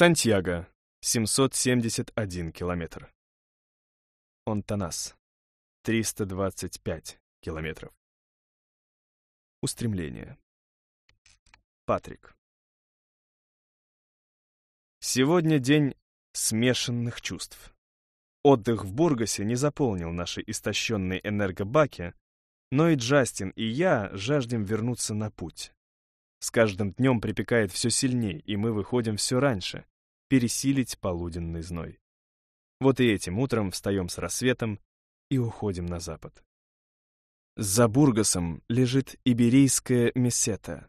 Сантьяго, 771 километр. Онтанас, 325 километров. Устремление. Патрик. Сегодня день смешанных чувств. Отдых в Бургасе не заполнил наши истощенные энергобаки, но и Джастин, и я жаждем вернуться на путь. С каждым днем припекает все сильнее, и мы выходим все раньше, пересилить полуденный зной. Вот и этим утром встаем с рассветом и уходим на запад. За Бургасом лежит Иберийская Месета.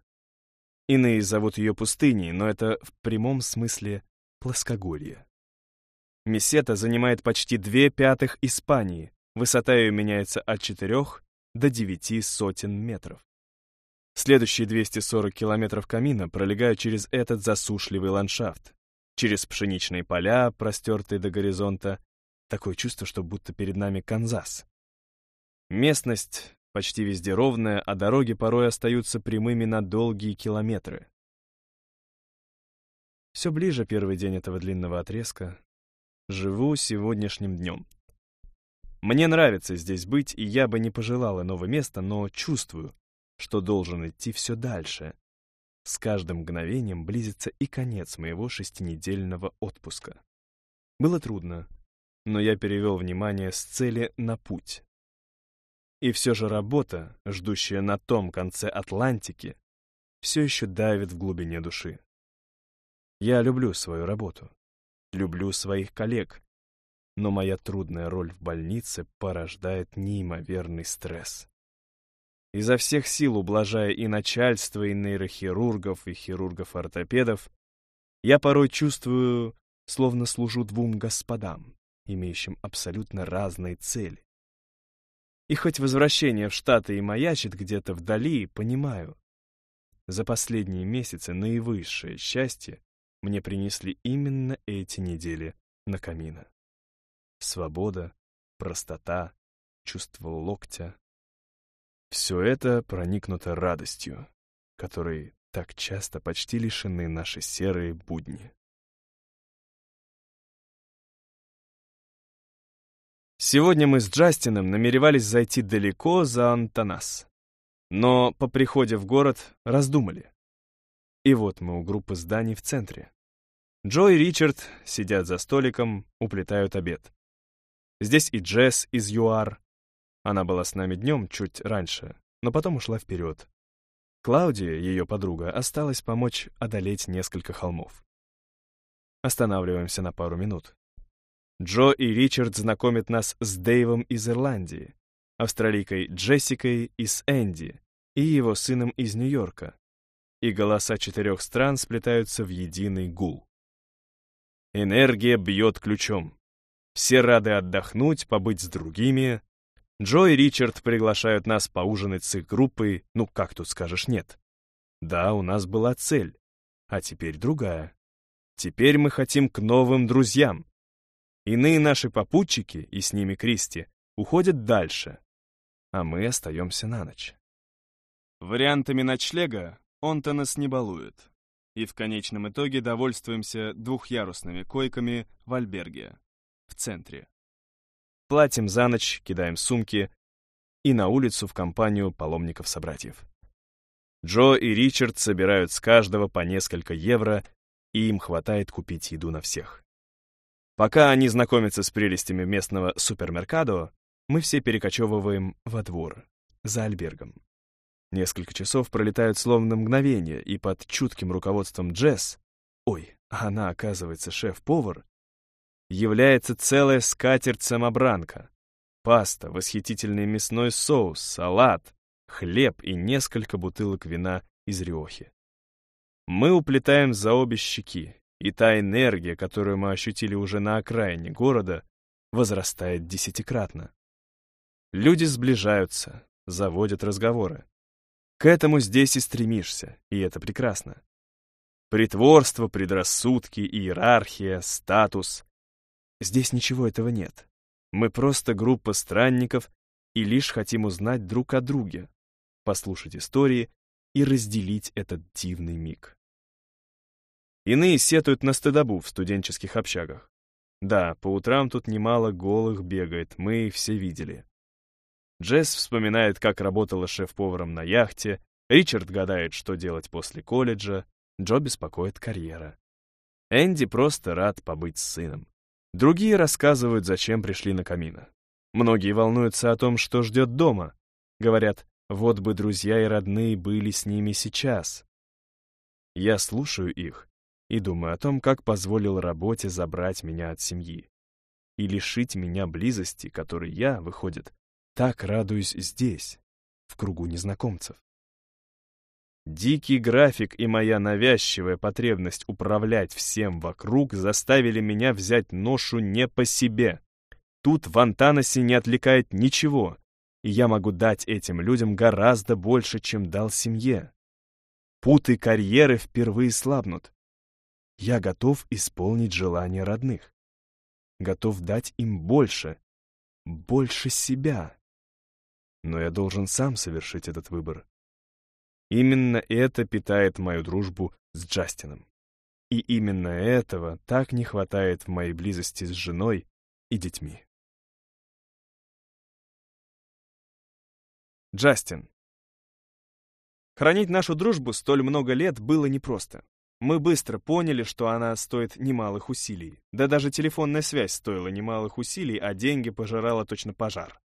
Иные зовут ее пустыней, но это в прямом смысле плоскогорье. Месета занимает почти две пятых Испании, высота ее меняется от четырех до девяти сотен метров. Следующие 240 километров камина пролегают через этот засушливый ландшафт, через пшеничные поля, простертые до горизонта. Такое чувство, что будто перед нами Канзас. Местность почти везде ровная, а дороги порой остаются прямыми на долгие километры. Все ближе первый день этого длинного отрезка. Живу сегодняшним днем. Мне нравится здесь быть, и я бы не пожелал иного места, но чувствую, что должен идти все дальше. С каждым мгновением близится и конец моего шестинедельного отпуска. Было трудно, но я перевел внимание с цели на путь. И все же работа, ждущая на том конце Атлантики, все еще давит в глубине души. Я люблю свою работу, люблю своих коллег, но моя трудная роль в больнице порождает неимоверный стресс. Изо всех сил ублажая и начальство, и нейрохирургов, и хирургов-ортопедов, я порой чувствую, словно служу двум господам, имеющим абсолютно разные цели. И хоть возвращение в Штаты и маячит где-то вдали, понимаю, за последние месяцы наивысшее счастье мне принесли именно эти недели на камина. Свобода, простота, чувство локтя. Все это проникнуто радостью, которой так часто почти лишены наши серые будни. Сегодня мы с Джастином намеревались зайти далеко за Антонас. Но по приходе в город раздумали. И вот мы у группы зданий в центре. Джо и Ричард сидят за столиком, уплетают обед. Здесь и Джесс из ЮАР. Она была с нами днем чуть раньше, но потом ушла вперед. Клаудия, ее подруга, осталась помочь одолеть несколько холмов. Останавливаемся на пару минут. Джо и Ричард знакомят нас с Дэйвом из Ирландии, австралийкой Джессикой из Энди и его сыном из Нью-Йорка, и голоса четырех стран сплетаются в единый гул. Энергия бьет ключом. Все рады отдохнуть, побыть с другими. Джо и Ричард приглашают нас поужинать с их группой, ну как тут скажешь нет. Да, у нас была цель, а теперь другая. Теперь мы хотим к новым друзьям. Иные наши попутчики, и с ними Кристи, уходят дальше, а мы остаемся на ночь. Вариантами ночлега он-то нас не балует. И в конечном итоге довольствуемся двухъярусными койками в альберге, в центре. Платим за ночь, кидаем сумки и на улицу в компанию паломников-собратьев. Джо и Ричард собирают с каждого по несколько евро, и им хватает купить еду на всех. Пока они знакомятся с прелестями местного супермеркадо, мы все перекочевываем во двор, за альбергом. Несколько часов пролетают словно мгновение, и под чутким руководством Джесс, ой, она, оказывается, шеф-повар, является целая скатерть-самобранка. Паста, восхитительный мясной соус, салат, хлеб и несколько бутылок вина из Риохи. Мы уплетаем за обе щеки, и та энергия, которую мы ощутили уже на окраине города, возрастает десятикратно. Люди сближаются, заводят разговоры. К этому здесь и стремишься, и это прекрасно. Притворство, предрассудки, иерархия, статус. Здесь ничего этого нет. Мы просто группа странников и лишь хотим узнать друг о друге, послушать истории и разделить этот дивный миг. Иные сетуют на стыдобу в студенческих общагах. Да, по утрам тут немало голых бегает, мы все видели. Джесс вспоминает, как работала шеф-поваром на яхте, Ричард гадает, что делать после колледжа, Джо беспокоит карьера. Энди просто рад побыть с сыном. Другие рассказывают, зачем пришли на камина. Многие волнуются о том, что ждет дома. Говорят, вот бы друзья и родные были с ними сейчас. Я слушаю их и думаю о том, как позволил работе забрать меня от семьи и лишить меня близости, которой я, выходит, так радуюсь здесь, в кругу незнакомцев. Дикий график и моя навязчивая потребность управлять всем вокруг заставили меня взять ношу не по себе. Тут в Антанасе не отвлекает ничего, и я могу дать этим людям гораздо больше, чем дал семье. Путы карьеры впервые слабнут. Я готов исполнить желания родных. Готов дать им больше, больше себя. Но я должен сам совершить этот выбор. Именно это питает мою дружбу с Джастином. И именно этого так не хватает в моей близости с женой и детьми. Джастин. Хранить нашу дружбу столь много лет было непросто. Мы быстро поняли, что она стоит немалых усилий. Да даже телефонная связь стоила немалых усилий, а деньги пожирала точно пожар.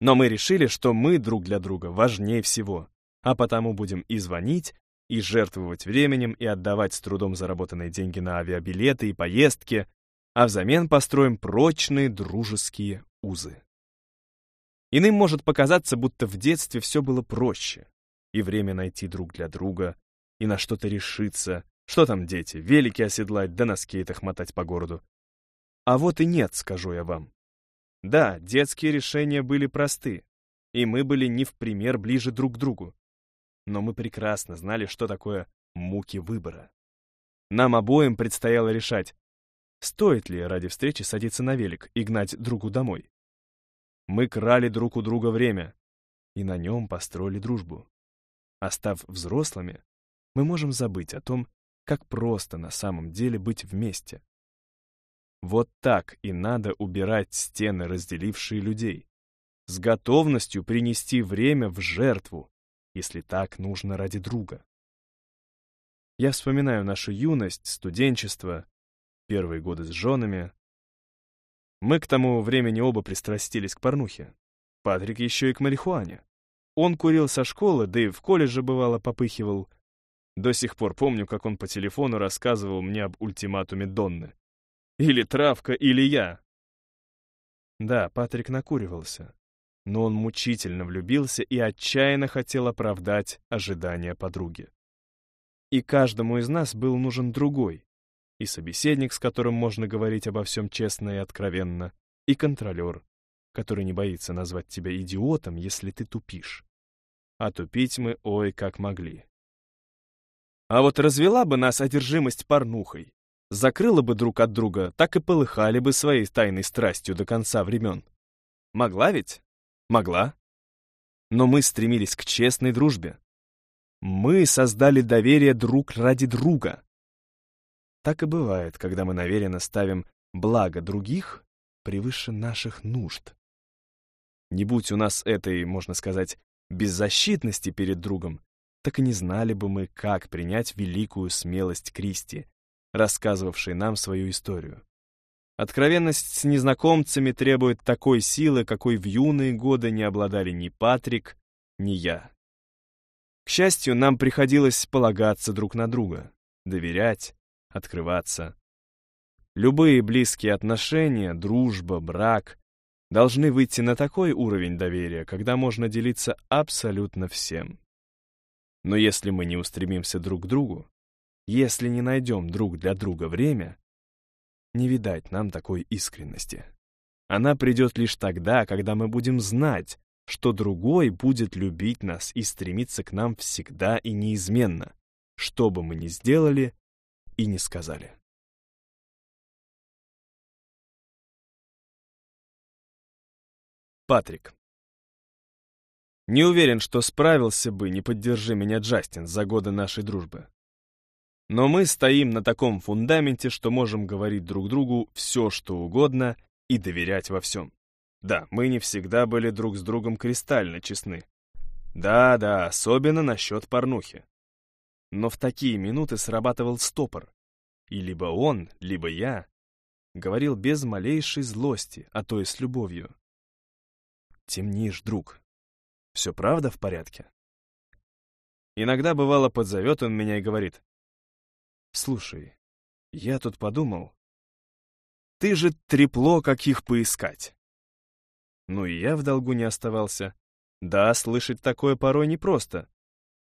Но мы решили, что мы друг для друга важнее всего, а потому будем и звонить, и жертвовать временем, и отдавать с трудом заработанные деньги на авиабилеты и поездки, а взамен построим прочные дружеские узы. Иным может показаться, будто в детстве все было проще. И время найти друг для друга, и на что-то решиться. Что там, дети, велики оседлать, да на скейтах мотать по городу. А вот и нет, скажу я вам. Да, детские решения были просты, и мы были не в пример ближе друг к другу. Но мы прекрасно знали, что такое муки выбора. Нам обоим предстояло решать, стоит ли ради встречи садиться на велик и гнать другу домой. Мы крали друг у друга время и на нем построили дружбу. А став взрослыми, мы можем забыть о том, как просто на самом деле быть вместе. Вот так и надо убирать стены, разделившие людей, с готовностью принести время в жертву, если так нужно ради друга. Я вспоминаю нашу юность, студенчество, первые годы с женами, мы к тому времени оба пристрастились к порнухе. Патрик еще и к марихуане. Он курил со школы, да и в колледже бывало попыхивал. До сих пор помню, как он по телефону рассказывал мне об ультиматуме Донны. Или травка, или я. Да, Патрик накуривался, но он мучительно влюбился и отчаянно хотел оправдать ожидания подруги. И каждому из нас был нужен другой, и собеседник, с которым можно говорить обо всем честно и откровенно, и контролер, который не боится назвать тебя идиотом, если ты тупишь. А тупить мы ой как могли. А вот развела бы нас одержимость порнухой, закрыла бы друг от друга, так и полыхали бы своей тайной страстью до конца времен. Могла ведь? Могла. Но мы стремились к честной дружбе. Мы создали доверие друг ради друга. Так и бывает, когда мы намеренно ставим благо других превыше наших нужд. Не будь у нас этой, можно сказать, беззащитности перед другом, так и не знали бы мы, как принять великую смелость Кристи, рассказывавшей нам свою историю. Откровенность с незнакомцами требует такой силы, какой в юные годы не обладали ни Патрик, ни я. К счастью, нам приходилось полагаться друг на друга, доверять, открываться. Любые близкие отношения, дружба, брак должны выйти на такой уровень доверия, когда можно делиться абсолютно всем. Но если мы не устремимся друг к другу, если не найдем друг для друга время, не видать нам такой искренности. Она придет лишь тогда, когда мы будем знать, что другой будет любить нас и стремиться к нам всегда и неизменно, что бы мы ни сделали и не сказали. Патрик. Не уверен, что справился бы, не поддержи меня Джастин за годы нашей дружбы. Но мы стоим на таком фундаменте, что можем говорить друг другу все, что угодно, и доверять во всем. Да, мы не всегда были друг с другом кристально честны. Да-да, особенно насчет порнухи. Но в такие минуты срабатывал стопор. И либо он, либо я говорил без малейшей злости, а то и с любовью. Темнишь, друг. Все правда в порядке? Иногда, бывало, подзовет он меня и говорит. Слушай, я тут подумал. Ты же трепло, как их поискать. Ну и я в долгу не оставался. Да, слышать такое порой непросто.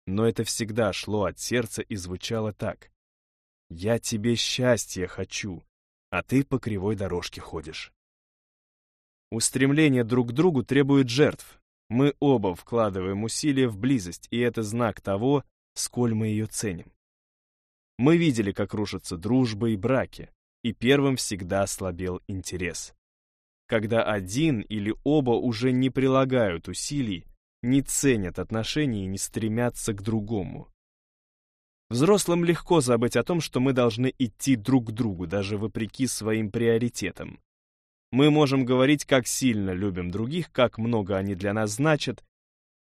Но это всегда шло от сердца и звучало так. «Я тебе счастья хочу, а ты по кривой дорожке ходишь». Устремление друг к другу требует жертв. Мы оба вкладываем усилия в близость, и это знак того, сколь мы ее ценим. Мы видели, как рушатся дружбы и браки, и первым всегда слабел интерес. Когда один или оба уже не прилагают усилий, не ценят отношений и не стремятся к другому. Взрослым легко забыть о том, что мы должны идти друг к другу, даже вопреки своим приоритетам. Мы можем говорить, как сильно любим других, как много они для нас значат,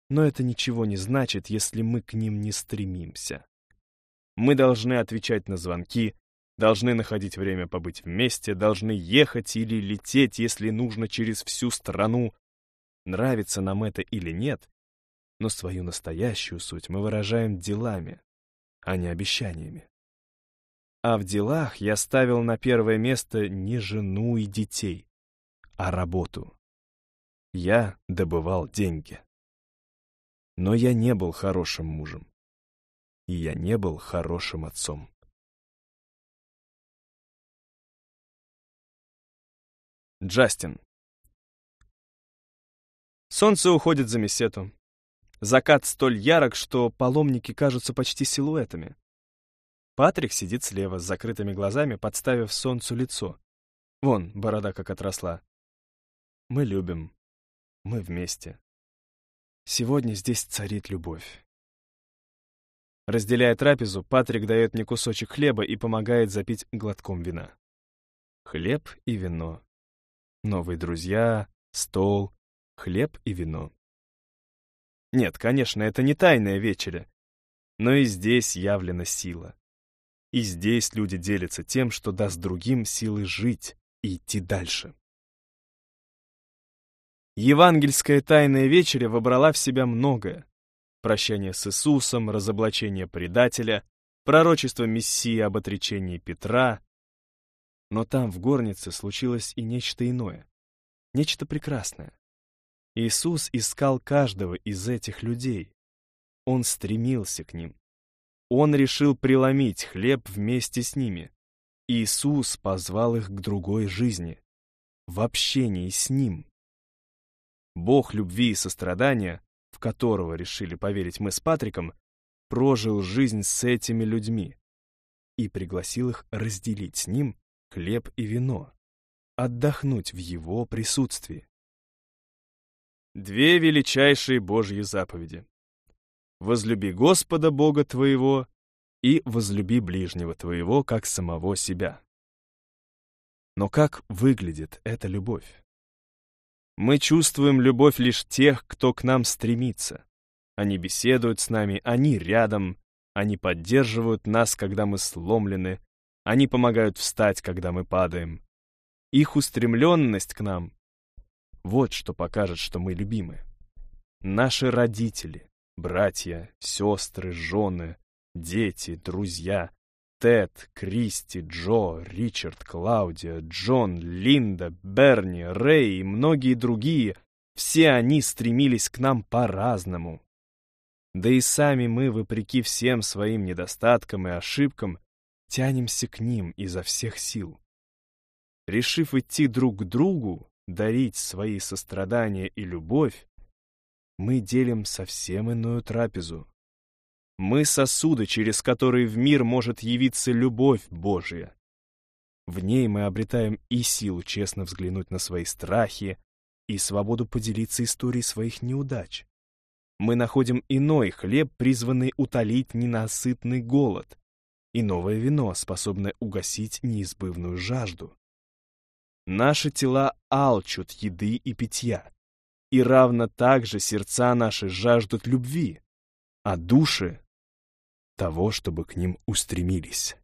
но это ничего не значит, если мы к ним не стремимся. Мы должны отвечать на звонки, должны находить время побыть вместе, должны ехать или лететь, если нужно, через всю страну, Нравится нам это или нет, но свою настоящую суть мы выражаем делами, а не обещаниями. А в делах я ставил на первое место не жену и детей, а работу. Я добывал деньги. Но я не был хорошим мужем. И я не был хорошим отцом. Джастин. Солнце уходит за месету. Закат столь ярок, что паломники кажутся почти силуэтами. Патрик сидит слева с закрытыми глазами, подставив солнцу лицо. Вон, борода как отросла. Мы любим. Мы вместе. Сегодня здесь царит любовь. Разделяя трапезу, Патрик дает мне кусочек хлеба и помогает запить глотком вина. Хлеб и вино. Новые друзья, стол, хлеб и вино. Нет, конечно, это не тайная вечеря, но и здесь явлена сила. И здесь люди делятся тем, что даст другим силы жить и идти дальше. Евангельская тайная вечеря вобрала в себя многое. Прощание с Иисусом, разоблачение предателя, пророчество Мессии об отречении Петра. Но там, в горнице, случилось и нечто иное, нечто прекрасное. Иисус искал каждого из этих людей. Он стремился к ним. Он решил преломить хлеб вместе с ними. Иисус позвал их к другой жизни, в общении с Ним. Бог любви и сострадания, в которого решили поверить мы с Патриком, прожил жизнь с этими людьми и пригласил их разделить с Ним хлеб и вино, отдохнуть в Его присутствии. Две величайшие Божьи заповеди. «Возлюби Господа Бога твоего и возлюби ближнего твоего, как самого себя». Но как выглядит эта любовь? Мы чувствуем любовь лишь тех, кто к нам стремится. Они беседуют с нами, они рядом, они поддерживают нас, когда мы сломлены, они помогают встать, когда мы падаем. Их устремленность к нам вот что покажет, что мы любимы. Наши родители, братья, сестры, жены, дети, друзья, Тед, Кристи, Джо, Ричард, Клаудия, Джон, Линда, Берни, Рэй и многие другие, все они стремились к нам по-разному. Да и сами мы, вопреки всем своим недостаткам и ошибкам, тянемся к ним изо всех сил. Решив идти друг к другу, дарить свои сострадания и любовь, мы делим совсем иную трапезу. Мы сосуды, через которые в мир может явиться любовь Божия. В ней мы обретаем и силу честно взглянуть на свои страхи, и свободу поделиться историей своих неудач. Мы находим иной хлеб, призванный утолить ненасытный голод. и новое вино, способное угасить неизбывную жажду. Наши тела алчут еды и питья, и равно так же сердца наши жаждут любви, а души — того, чтобы к ним устремились.